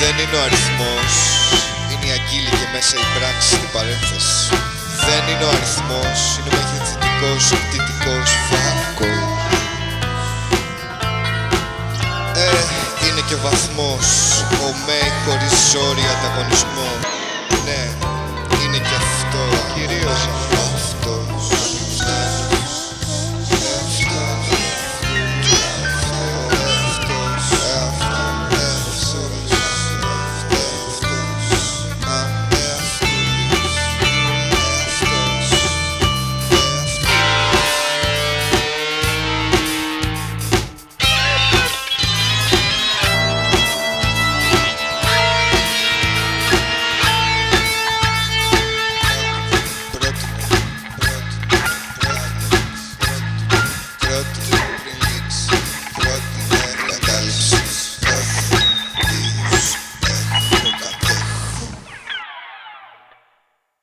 Δεν είναι ο αριθμός. Είναι η αγκύλη και μέσα η πράξη στην παρένθεση. Δεν είναι ο αριθμός. Είναι ο μεγεθυντικός, οπτητικός φάκος Ε, είναι και ο βαθμός. Ο με χωρίς ζόρι ανταγωνισμός. Ναι.